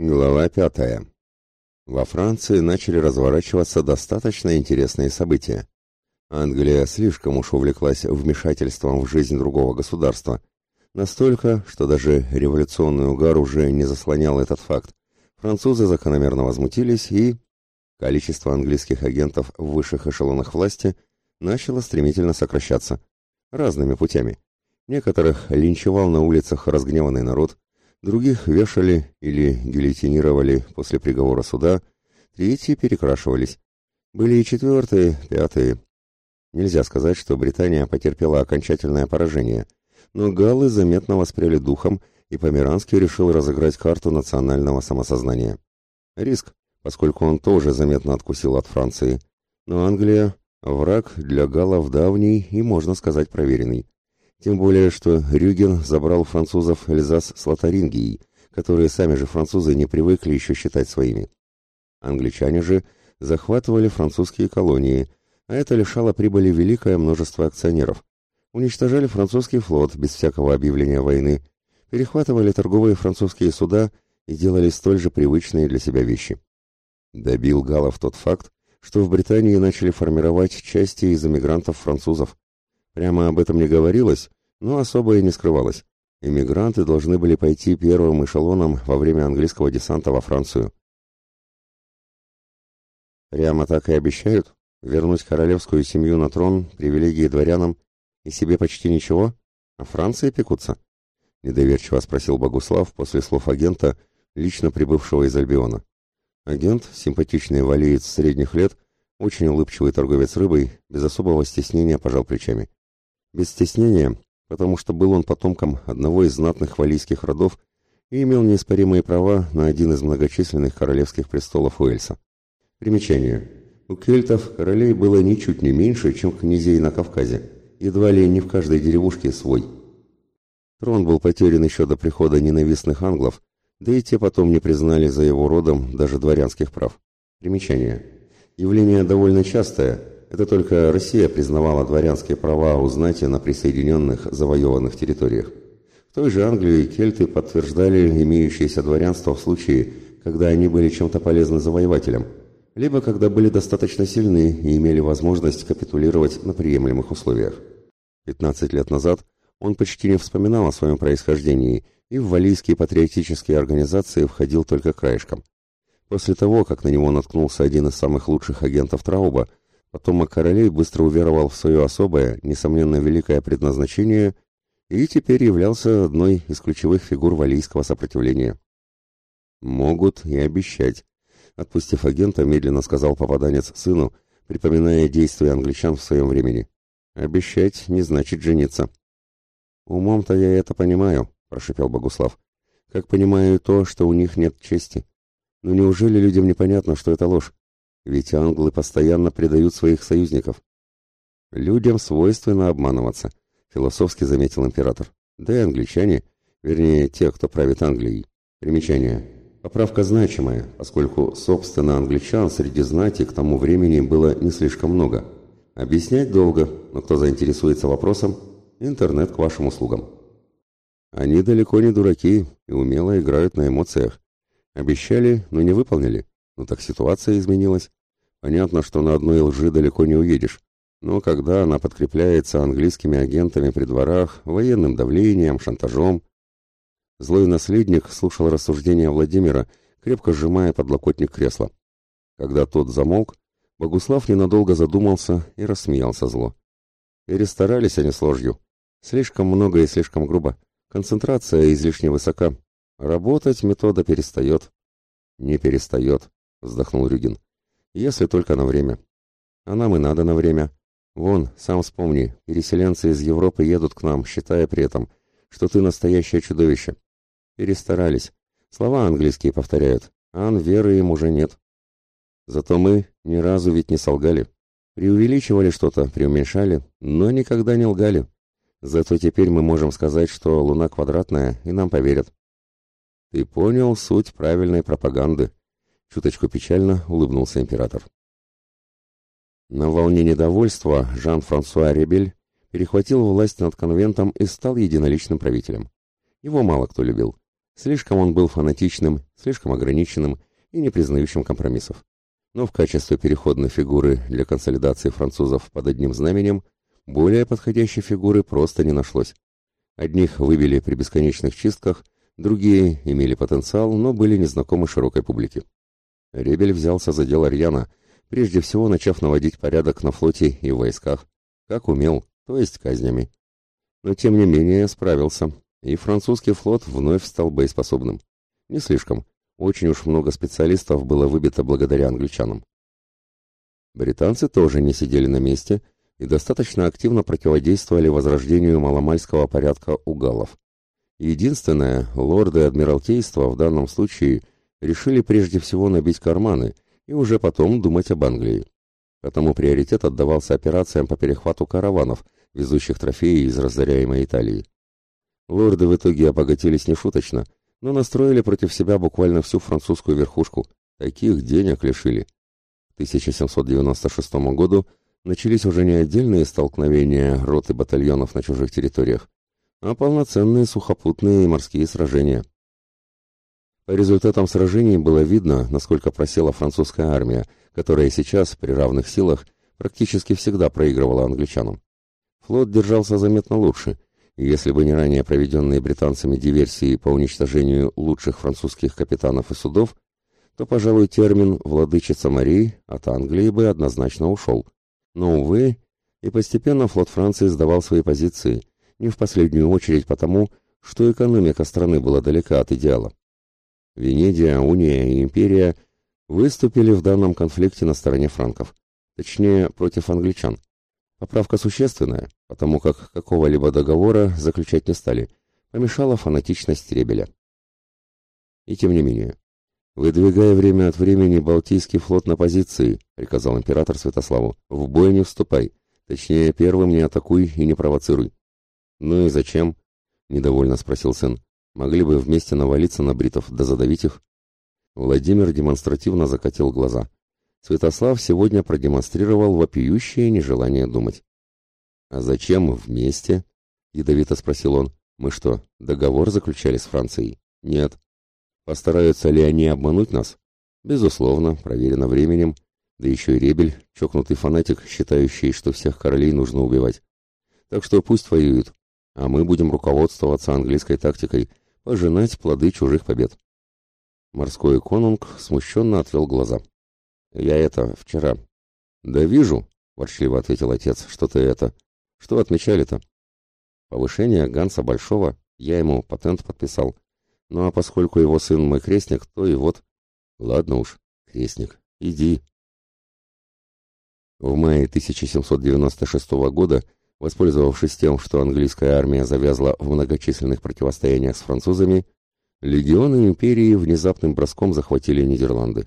Глава пятая. Во Франции начали разворачиваться достаточно интересные события. Англия слишком уж увлеклась вмешательством в жизнь другого государства. Настолько, что даже революционный угар уже не заслонял этот факт. Французы закономерно возмутились и... Количество английских агентов в высших эшелонах власти начало стремительно сокращаться. Разными путями. Некоторых линчевал на улицах разгневанный народ, других вешали или гильотинировали после приговора суда, третьи перекрашивались. Были и четвертые, пятые. Нельзя сказать, что Британия потерпела окончательное поражение, но галлы заметно воспряли духом, и Померанский решил разыграть карту национального самосознания. Риск, поскольку он тоже заметно откусил от Франции. Но Англия – враг для галлов давний и, можно сказать, проверенный. Тем более, что Рюген забрал французов Эльзас с Лотарингией, которые сами же французы не привыкли еще считать своими. Англичане же захватывали французские колонии, а это лишало прибыли великое множество акционеров. Уничтожали французский флот без всякого объявления войны, перехватывали торговые французские суда и делали столь же привычные для себя вещи. Добил Галов тот факт, что в Британии начали формировать части из эмигрантов французов. Прямо об этом не говорилось, но особо и не скрывалось. Эмигранты должны были пойти первым эшелоном во время английского десанта во Францию. Прямо так и обещают вернуть королевскую семью на трон, привилегии дворянам и себе почти ничего, а Франции пекутся? Недоверчиво спросил Богуслав после слов агента, лично прибывшего из Альбиона. Агент, симпатичный валиец средних лет, очень улыбчивый торговец рыбой, без особого стеснения пожал плечами без стеснения, потому что был он потомком одного из знатных валийских родов и имел неиспоримые права на один из многочисленных королевских престолов Уэльса. Примечание. У кельтов королей было ничуть не меньше, чем князей на Кавказе, едва ли не в каждой деревушке свой. Трон был потерян еще до прихода ненавистных англов, да и те потом не признали за его родом даже дворянских прав. Примечание. Явление довольно частое – это только Россия признавала дворянские права у знати на присоединенных завоеванных территориях. В той же Англии кельты подтверждали имеющееся дворянство в случае, когда они были чем-то полезны завоевателям, либо когда были достаточно сильны и имели возможность капитулировать на приемлемых условиях. 15 лет назад он почти не вспоминал о своем происхождении и в валийские патриотические организации входил только краешком. После того, как на него наткнулся один из самых лучших агентов Трауба, Потомок королей быстро уверовал в свое особое, несомненно великое предназначение и теперь являлся одной из ключевых фигур валийского сопротивления. «Могут и обещать», — отпустив агента, медленно сказал попаданец сыну, припоминая действия англичан в своем времени. «Обещать не значит жениться». «Умом-то я это понимаю», — прошепел Богуслав. «Как понимаю и то, что у них нет чести. Но неужели людям непонятно, что это ложь? Ведь англы постоянно предают своих союзников. Людям свойственно обманываться, философски заметил император. Да и англичане, вернее, те, кто правит Англией. Примечание. Поправка значимая, поскольку, собственно, англичан среди знати к тому времени было не слишком много. Объяснять долго, но кто заинтересуется вопросом, интернет к вашим услугам. Они далеко не дураки и умело играют на эмоциях. Обещали, но не выполнили. Ну так ситуация изменилась. Понятно, что на одной лжи далеко не уедешь. Но когда она подкрепляется английскими агентами при дворах, военным давлением, шантажом... Злой наследник слушал рассуждения Владимира, крепко сжимая подлокотник кресла. Когда тот замолк, Богуслав ненадолго задумался и рассмеялся зло. Перестарались они с ложью. Слишком много и слишком грубо. Концентрация излишне высока. Работать метода перестает. Не перестает, вздохнул Рюгин. Если только на время. А нам и надо на время. Вон, сам вспомни, переселенцы из Европы едут к нам, считая при этом, что ты настоящее чудовище. Перестарались. Слова английские повторяют, а веры им уже нет. Зато мы ни разу ведь не солгали. Преувеличивали что-то, преуменьшали, но никогда не лгали. Зато теперь мы можем сказать, что Луна квадратная, и нам поверят. Ты понял суть правильной пропаганды, Чуточку печально улыбнулся император. На волне недовольства Жан-Франсуа Ребель перехватил власть над конвентом и стал единоличным правителем. Его мало кто любил. Слишком он был фанатичным, слишком ограниченным и не признающим компромиссов. Но в качестве переходной фигуры для консолидации французов под одним знаменем более подходящей фигуры просто не нашлось. Одних выбили при бесконечных чистках, другие имели потенциал, но были незнакомы широкой публике. Ребель взялся за дело рьяно, прежде всего начав наводить порядок на флоте и войсках, как умел, то есть казнями. Но тем не менее справился, и французский флот вновь стал боеспособным. Не слишком, очень уж много специалистов было выбито благодаря англичанам. Британцы тоже не сидели на месте и достаточно активно противодействовали возрождению маломальского порядка у галлов. Единственное, лорды Адмиралтейства в данном случае решили прежде всего набить карманы и уже потом думать об Англии. Потому приоритет отдавался операциям по перехвату караванов, везущих трофеи из разоряемой Италии. Лорды в итоге обогатились нешуточно, но настроили против себя буквально всю французскую верхушку. Таких денег лишили. К 1796 году начались уже не отдельные столкновения рот и батальонов на чужих территориях, а полноценные сухопутные и морские сражения. По результатам сражений было видно, насколько просела французская армия, которая сейчас, при равных силах, практически всегда проигрывала англичанам. Флот держался заметно лучше, и если бы не ранее проведенные британцами диверсии по уничтожению лучших французских капитанов и судов, то, пожалуй, термин «владычица морей» от Англии бы однозначно ушел. Но, увы, и постепенно флот Франции сдавал свои позиции, не в последнюю очередь потому, что экономика страны была далека от идеала. Венедия, Уния и Империя выступили в данном конфликте на стороне франков, точнее, против англичан. Поправка существенная, потому как какого-либо договора заключать не стали, помешала фанатичность Ребеля. И тем не менее, «Выдвигая время от времени Балтийский флот на позиции», — приказал император Святославу. «В бой не вступай, точнее, первым не атакуй и не провоцируй». «Ну и зачем?» — недовольно спросил сын. Могли бы вместе навалиться на бритов, да задавить их. Владимир демонстративно закатил глаза. Святослав сегодня продемонстрировал вопиющее нежелание думать. «А зачем вместе?» — ядовито спросил он. «Мы что, договор заключали с Францией?» «Нет». «Постараются ли они обмануть нас?» «Безусловно, проверено временем. Да еще и Ребель, чокнутый фанатик, считающий, что всех королей нужно убивать. Так что пусть воюют, а мы будем руководствоваться английской тактикой, пожинать плоды чужих побед. Морской конунг смущенно отвел глаза. «Я это, вчера». «Да вижу», — ворчливо ответил отец, — «что ты это? Что отмечали-то?» «Повышение Ганса Большого, я ему патент подписал. Ну а поскольку его сын мой крестник, то и вот...» «Ладно уж, крестник, иди». В мае 1796 года Воспользовавшись тем, что английская армия завязла в многочисленных противостояниях с французами, легионы империи внезапным броском захватили Нидерланды.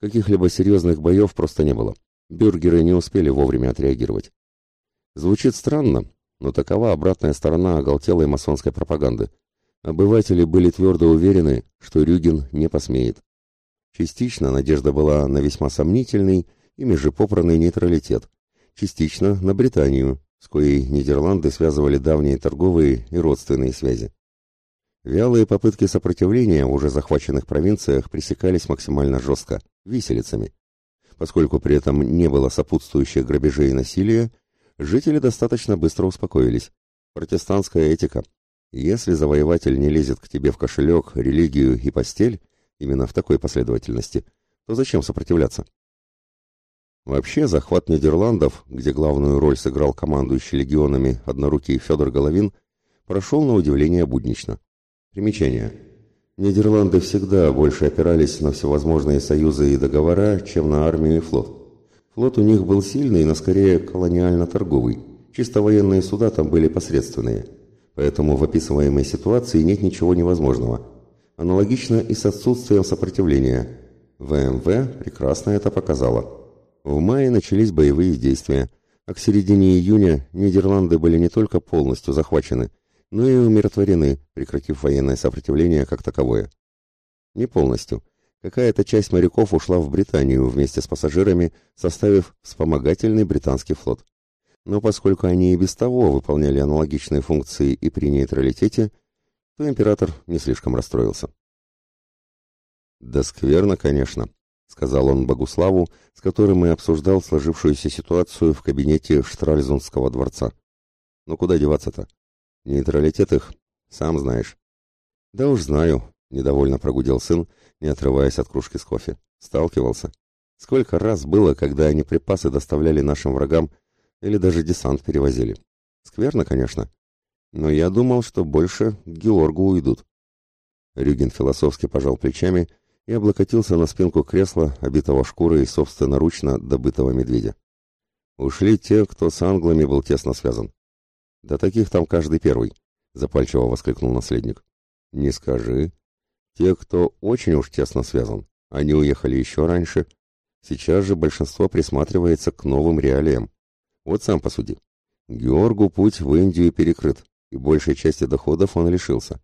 Каких-либо серьезных боев просто не было. Бюргеры не успели вовремя отреагировать. Звучит странно, но такова обратная сторона оголтелой масонской пропаганды. Обыватели были твердо уверены, что Рюген не посмеет. Частично надежда была на весьма сомнительный и межепопранный нейтралитет, частично на Британию, с коей Нидерланды связывали давние торговые и родственные связи. Вялые попытки сопротивления в уже захваченных провинциях пресекались максимально жестко, виселицами. Поскольку при этом не было сопутствующих грабежей и насилия, жители достаточно быстро успокоились. Протестантская этика. Если завоеватель не лезет к тебе в кошелек, религию и постель, именно в такой последовательности, то зачем сопротивляться? Вообще, захват Нидерландов, где главную роль сыграл командующий легионами однорукий Федор Головин, прошел на удивление буднично. Примечание. Нидерланды всегда больше опирались на всевозможные союзы и договора, чем на армию и флот. Флот у них был сильный, но скорее колониально-торговый. Чисто военные суда там были посредственные. Поэтому в описываемой ситуации нет ничего невозможного. Аналогично и с отсутствием сопротивления. ВМВ прекрасно это показало. В мае начались боевые действия, а к середине июня Нидерланды были не только полностью захвачены, но и умиротворены, прекратив военное сопротивление как таковое. Не полностью. Какая-то часть моряков ушла в Британию вместе с пассажирами, составив вспомогательный британский флот. Но поскольку они и без того выполняли аналогичные функции и при нейтралитете, то император не слишком расстроился. «Да скверно, конечно», — сказал он Богуславу, с которым и обсуждал сложившуюся ситуацию в кабинете Штральзунского дворца. «Ну куда деваться-то? Нейтралитет их, сам знаешь». «Да уж знаю», — недовольно прогудел сын, не отрываясь от кружки с кофе. «Сталкивался. Сколько раз было, когда они припасы доставляли нашим врагам или даже десант перевозили. Скверно, конечно. Но я думал, что больше к Георгу уйдут». Рюгин философски пожал плечами и облокотился на спинку кресла, обитого шкурой собственноручно добытого медведя. Ушли те, кто с англами был тесно связан. Да таких там каждый первый, запальчиво воскликнул наследник. Не скажи. Те, кто очень уж тесно связан, они уехали еще раньше. Сейчас же большинство присматривается к новым реалиям. Вот сам посуди. Георгу путь в Индию перекрыт, и большей части доходов он лишился.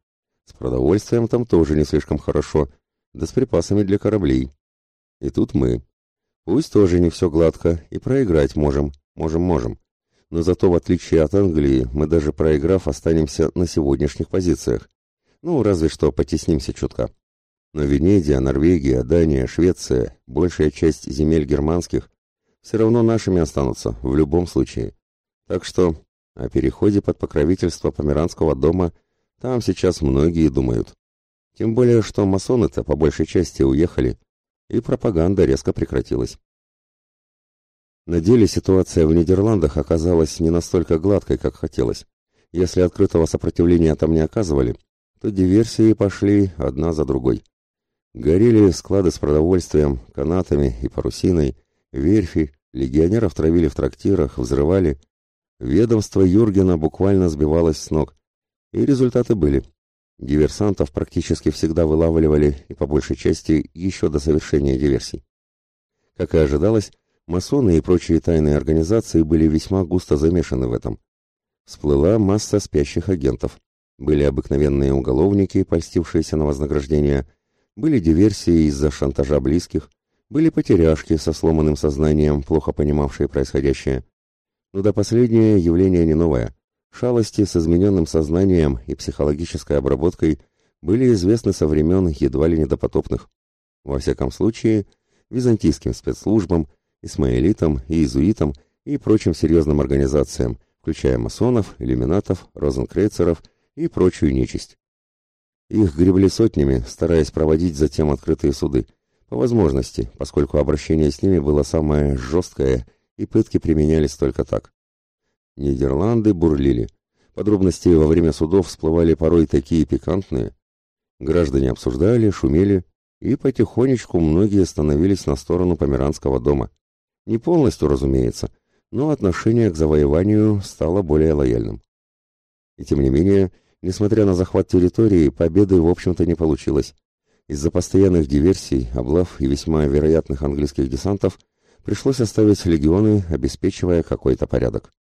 С продовольствием там тоже не слишком хорошо, да с припасами для кораблей. И тут мы. Пусть тоже не все гладко, и проиграть можем, можем-можем. Но зато, в отличие от Англии, мы даже проиграв, останемся на сегодняшних позициях. Ну, разве что потеснимся чутка. Но Венедия, Норвегия, Дания, Швеция, большая часть земель германских все равно нашими останутся, в любом случае. Так что о переходе под покровительство Померанского дома там сейчас многие думают. Тем более, что масоны-то по большей части уехали, и пропаганда резко прекратилась. На деле ситуация в Нидерландах оказалась не настолько гладкой, как хотелось. Если открытого сопротивления там не оказывали, то диверсии пошли одна за другой. Горели склады с продовольствием, канатами и парусиной, верфи, легионеров травили в трактирах, взрывали. Ведомство Юргена буквально сбивалось с ног. И результаты были. Диверсантов практически всегда вылавливали и по большей части еще до совершения диверсий. Как и ожидалось, масоны и прочие тайные организации были весьма густо замешаны в этом. Всплыла масса спящих агентов. Были обыкновенные уголовники, польстившиеся на вознаграждение, были диверсии из-за шантажа близких, были потеряшки со сломанным сознанием, плохо понимавшие происходящее. Но до последнее явление не новое – Шалости с измененным сознанием и психологической обработкой были известны со времен едва ли недопотопных. Во всяком случае, византийским спецслужбам, исмаилитам иезуитам и прочим серьезным организациям, включая масонов, иллюминатов, розенкрейцеров и прочую нечисть. Их гребли сотнями, стараясь проводить затем открытые суды, по возможности, поскольку обращение с ними было самое жесткое и пытки применялись только так. Нидерланды бурлили. Подробности во время судов всплывали порой такие пикантные. Граждане обсуждали, шумели, и потихонечку многие становились на сторону Померанского дома. Не полностью, разумеется, но отношение к завоеванию стало более лояльным. И тем не менее, несмотря на захват территории, победы в общем-то не получилось. Из-за постоянных диверсий, облав и весьма вероятных английских десантов пришлось оставить легионы, обеспечивая какой-то порядок.